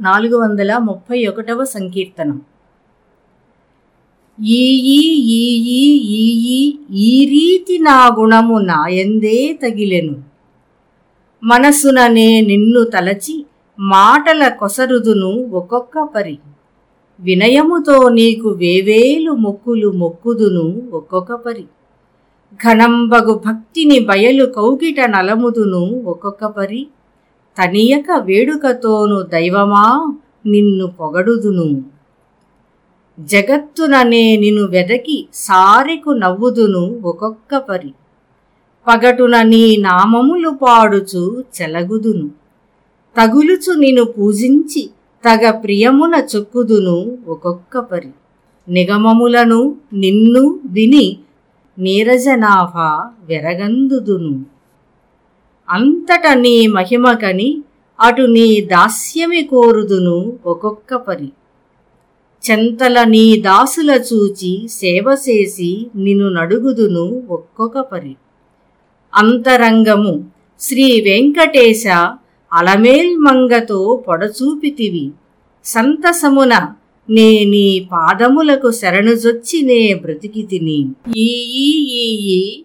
నాలుగు వందల ముప్పై ఒకటవ సంకీర్తనం. ఈ ఈ ఈ రీతి నా గుణము నాయందే తగిలెను. మనసుననే నిన్ను తలచి మాటల కొసరుదును ఒక్కొక్క పరి. వినయముతో నీకు వేవేలు మొక్కులు మొక్కుదును ఒక్కొక్క పరి. ఘనంబగు భక్తిని బయలు కౌగిట నలముదును ఒక్కొక్క పరి. తనియక వేడుకతోను దైవమా నిన్ను పొగడుదును. జగత్తుననే నిను వెదకి సారెకు నవ్వుదును ఒక్కొక్క పరి పగటున నీ నామములు పాడుచు చెలగుదును. తగులుచు నిను పూజించి తగ ప్రియమున చొక్కుదును ఒక్కొక్క పరి నిగమములను నిన్ను విని నీరజనాభ వెరగందుదును. అంతట నీ మహిమకని అటు నీ దాస్యమి కోరుదును ఒక్కొక్క పరి చెంతల నీ దాసుల చూచి సేవ చేసి నిన్ను నడుగుదును ఒక్కొక్క పరి అంతరంగము శ్రీ వెంకటేశ అలమేల్మంగతో పొడచూపితివి. సంతసమున నే నీ పాదములకు శరణుజొచ్చి నే బ్రతికి తిని ఈ ఈ ఈ ఈ